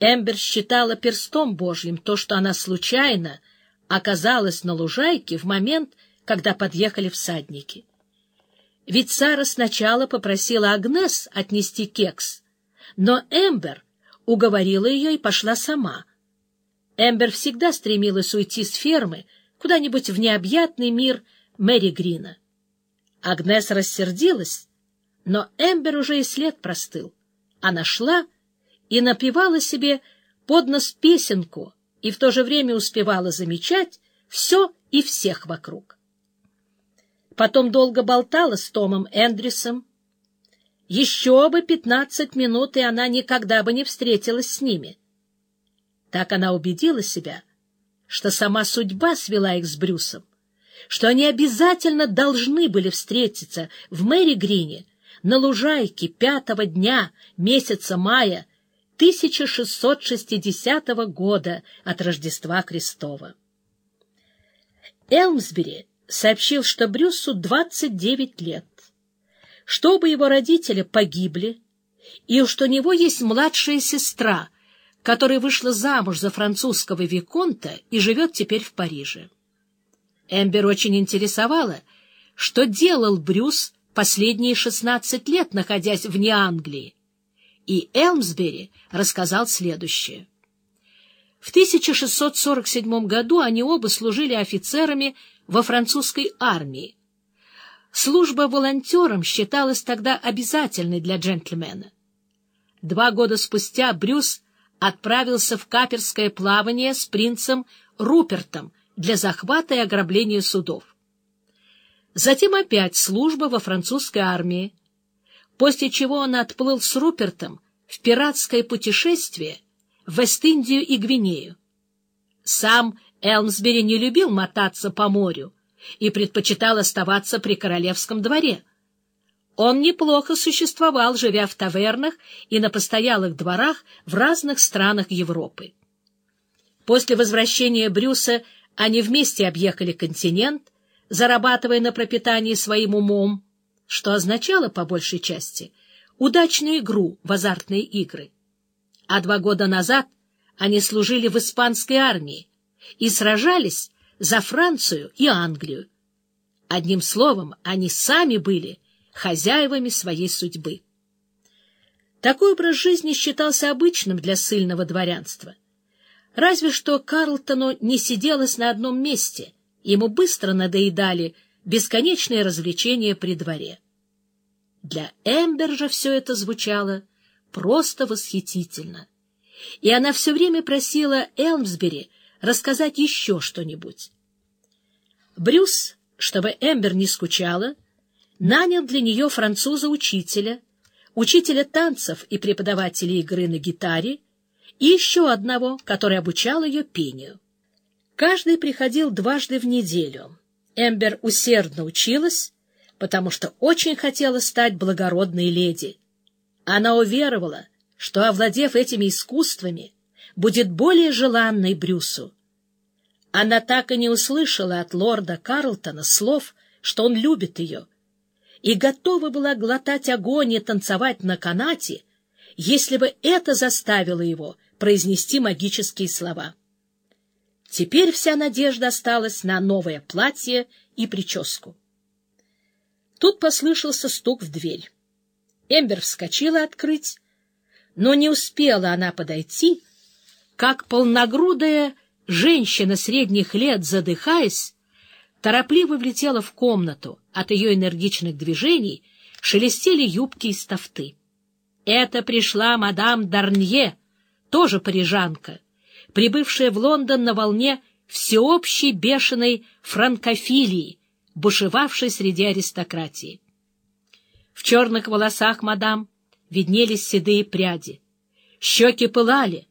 Эмбер считала перстом Божьим то, что она случайно оказалась на лужайке в момент, когда подъехали всадники. Ведь Сара сначала попросила Агнес отнести кекс, но Эмбер уговорила ее и пошла сама. Эмбер всегда стремилась уйти с фермы куда-нибудь в необъятный мир Мэри Грина. Агнес рассердилась, но Эмбер уже и след простыл. Она шла и напевала себе под нос песенку и в то же время успевала замечать все и всех вокруг. Потом долго болтала с Томом Эндрюсом. Еще бы пятнадцать минут, и она никогда бы не встретилась с ними. Так она убедила себя, что сама судьба свела их с Брюсом, что они обязательно должны были встретиться в Мэри Грине на лужайке пятого дня месяца мая 1660 года от Рождества Христова. Элмсбери сообщил, что Брюсу 29 лет, что оба его родителя погибли, и что у него есть младшая сестра, которая вышла замуж за французского виконта и живет теперь в Париже. Эмбер очень интересовала, что делал Брюс последние 16 лет, находясь вне Англии, и Элмсбери рассказал следующее. В 1647 году они оба служили офицерами во французской армии. Служба волонтером считалась тогда обязательной для джентльмена. Два года спустя Брюс отправился в каперское плавание с принцем Рупертом для захвата и ограбления судов. Затем опять служба во французской армии, после чего он отплыл с Рупертом в пиратское путешествие в Вест-Индию и Гвинею. Сам Элмсбери не любил мотаться по морю и предпочитал оставаться при королевском дворе. Он неплохо существовал, живя в тавернах и на постоялых дворах в разных странах Европы. После возвращения Брюса они вместе объехали континент, зарабатывая на пропитании своим умом, что означало, по большей части, удачную игру в азартные игры. А два года назад они служили в испанской армии и сражались за Францию и Англию. Одним словом, они сами были хозяевами своей судьбы. Такой образ жизни считался обычным для сильного дворянства. Разве что Карлтону не сиделось на одном месте, ему быстро надоедали бесконечные развлечения при дворе. Для Эмбер же все это звучало просто восхитительно, и она все время просила Элмсбери рассказать еще что-нибудь. Брюс, чтобы Эмбер не скучала, нанял для нее француза-учителя, учителя танцев и преподавателя игры на гитаре, и еще одного, который обучал ее пению. Каждый приходил дважды в неделю. Эмбер усердно училась, потому что очень хотела стать благородной леди. Она уверовала, что, овладев этими искусствами, будет более желанной Брюсу. Она так и не услышала от лорда Карлтона слов, что он любит ее, и готова была глотать огонь и танцевать на канате, если бы это заставило его произнести магические слова. Теперь вся надежда осталась на новое платье и прическу. Тут послышался стук в дверь. Эмбер вскочила открыть, но не успела она подойти, как полногрудая женщина средних лет, задыхаясь, торопливо влетела в комнату. От ее энергичных движений шелестели юбки из тафты. Это пришла мадам Дарнье, тоже парижанка, прибывшая в Лондон на волне всеобщей бешеной франкофилии, бушевавшей среди аристократии. В черных волосах мадам виднелись седые пряди. Щеки пылали,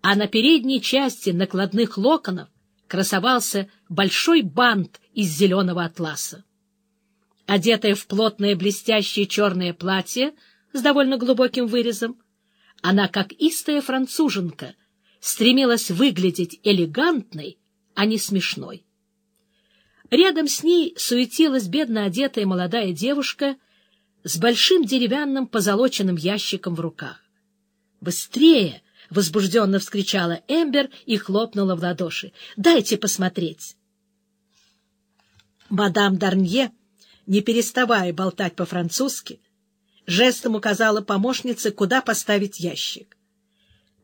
а на передней части накладных локонов красовался большой бант из зеленого атласа. Одетая в плотное блестящее черное платье с довольно глубоким вырезом, она, как истая француженка, стремилась выглядеть элегантной, а не смешной. Рядом с ней суетилась бедно одетая молодая девушка с большим деревянным позолоченным ящиком в руках. «Быстрее!» — возбужденно вскричала Эмбер и хлопнула в ладоши. — Дайте посмотреть. Мадам Дарнье, не переставая болтать по-французски, жестом указала помощнице, куда поставить ящик.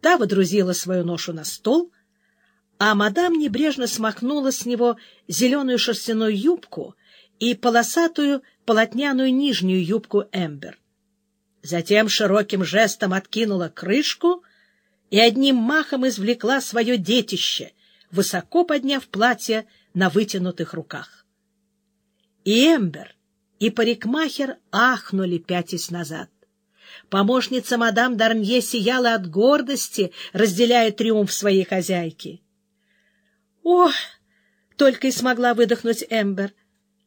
Та водрузила свою ношу на стол, а мадам небрежно смахнула с него зеленую шерстяную юбку и полосатую полотняную нижнюю юбку Эмбер. Затем широким жестом откинула крышку и одним махом извлекла свое детище, высоко подняв платье на вытянутых руках. И Эмбер, и парикмахер ахнули пятясь назад. Помощница мадам Дарнье сияла от гордости, разделяя триумф своей хозяйки. «Ох!» — только и смогла выдохнуть Эмбер.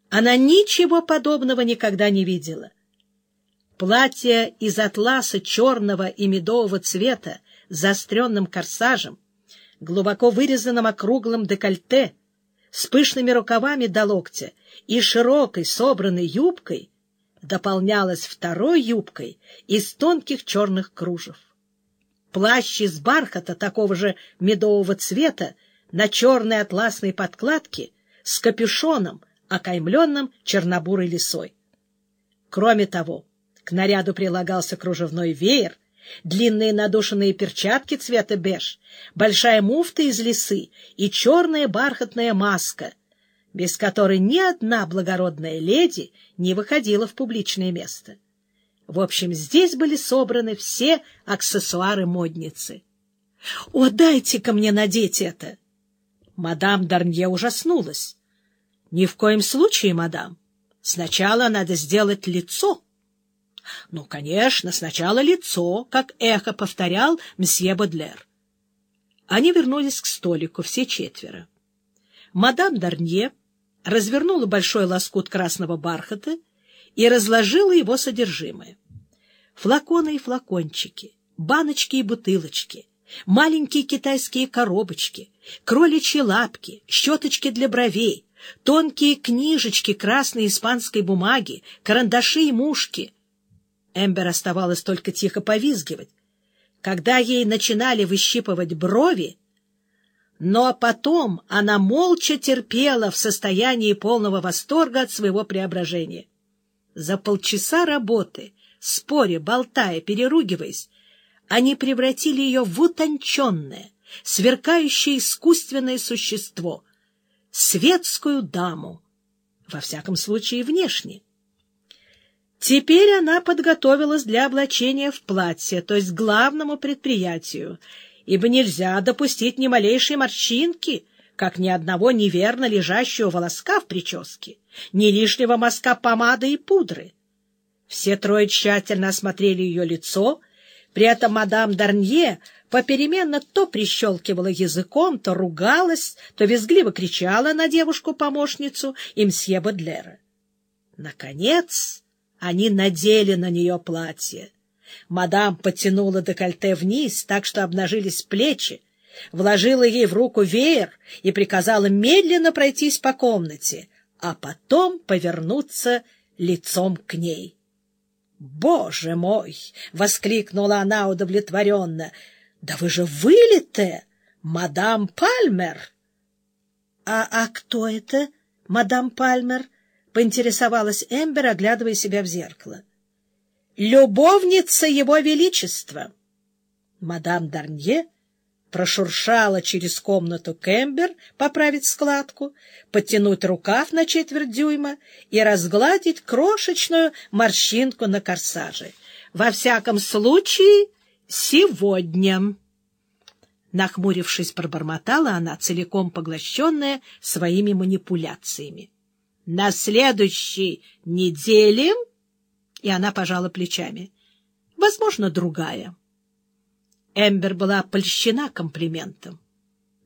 Она ничего подобного никогда не видела. Платье из атласа черного и медового цвета с заостренным корсажем, глубоко вырезанным округлым декольте, с пышными рукавами до локтя и широкой собранной юбкой дополнялась второй юбкой из тонких черных кружев. Плащ из бархата такого же медового цвета на черной атласной подкладке с капюшоном, окаймленным чернобурой лисой. Кроме того, к наряду прилагался кружевной веер, длинные надушенные перчатки цвета беж, большая муфта из лисы и черная бархатная маска, без которой ни одна благородная леди не выходила в публичное место. В общем, здесь были собраны все аксессуары модницы. — О, дайте-ка мне надеть это! Мадам Дарнье ужаснулась. — Ни в коем случае, мадам. Сначала надо сделать лицо. — Ну, конечно, сначала лицо, как эхо повторял мсье Бодлер. Они вернулись к столику, все четверо. Мадам Дарнье развернула большой лоскут красного бархата и разложила его содержимое. Флаконы и флакончики, баночки и бутылочки, маленькие китайские коробочки, кроличьи лапки, щеточки для бровей, тонкие книжечки красной испанской бумаги, карандаши и мушки. Эмбер оставалось только тихо повизгивать. Когда ей начинали выщипывать брови, но потом она молча терпела в состоянии полного восторга от своего преображения. За полчаса работы, споря, болтая, переругиваясь, они превратили ее в утонченное, сверкающее искусственное существо, светскую даму, во всяком случае внешне. Теперь она подготовилась для облачения в платье, то есть главному предприятию, ибо нельзя допустить ни малейшей морщинки, как ни одного неверно лежащего волоска в прическе, ни лишнего мазка помады и пудры. Все трое тщательно осмотрели ее лицо, при этом мадам Дарнье попеременно то прищелкивала языком, то ругалась, то визгливо кричала на девушку-помощницу и мсье Бодлера. Наконец они надели на нее платье. Мадам потянула декольте вниз, так что обнажились плечи, вложила ей в руку веер и приказала медленно пройтись по комнате, а потом повернуться лицом к ней. «Боже мой!» — воскликнула она удовлетворенно. «Да вы же вылитая, мадам Пальмер!» «А, «А кто это, мадам Пальмер?» — поинтересовалась Эмбер, оглядывая себя в зеркало любовница его величества. Мадам Дарнье прошуршала через комнату Кембер поправить складку, подтянуть рукав на четверть дюйма и разгладить крошечную морщинку на корсаже. Во всяком случае, сегодня. Нахмурившись, пробормотала она, целиком поглощенная своими манипуляциями. На следующей неделе и она пожала плечами. Возможно, другая. Эмбер была польщена комплиментом.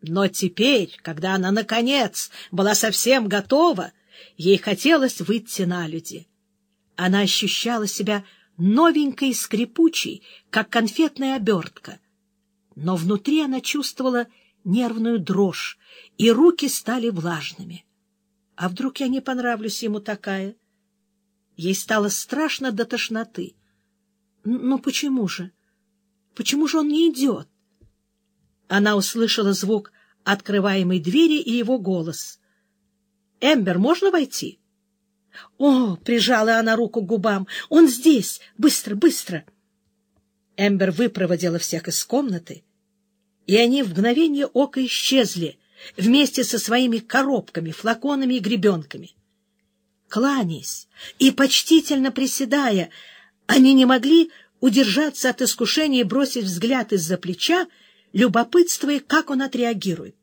Но теперь, когда она, наконец, была совсем готова, ей хотелось выйти на люди. Она ощущала себя новенькой и скрипучей, как конфетная обертка. Но внутри она чувствовала нервную дрожь, и руки стали влажными. А вдруг я не понравлюсь ему такая? Ей стало страшно до тошноты. Но почему же? Почему же он не идет? Она услышала звук открываемой двери и его голос. — Эмбер, можно войти? — О! — прижала она руку к губам. — Он здесь! Быстро, быстро! Эмбер выпроводила всех из комнаты, и они в мгновение ока исчезли вместе со своими коробками, флаконами и гребенками. Кланясь и почтительно приседая, они не могли удержаться от искушения бросить взгляд из-за плеча, любопытствуя, как он отреагирует.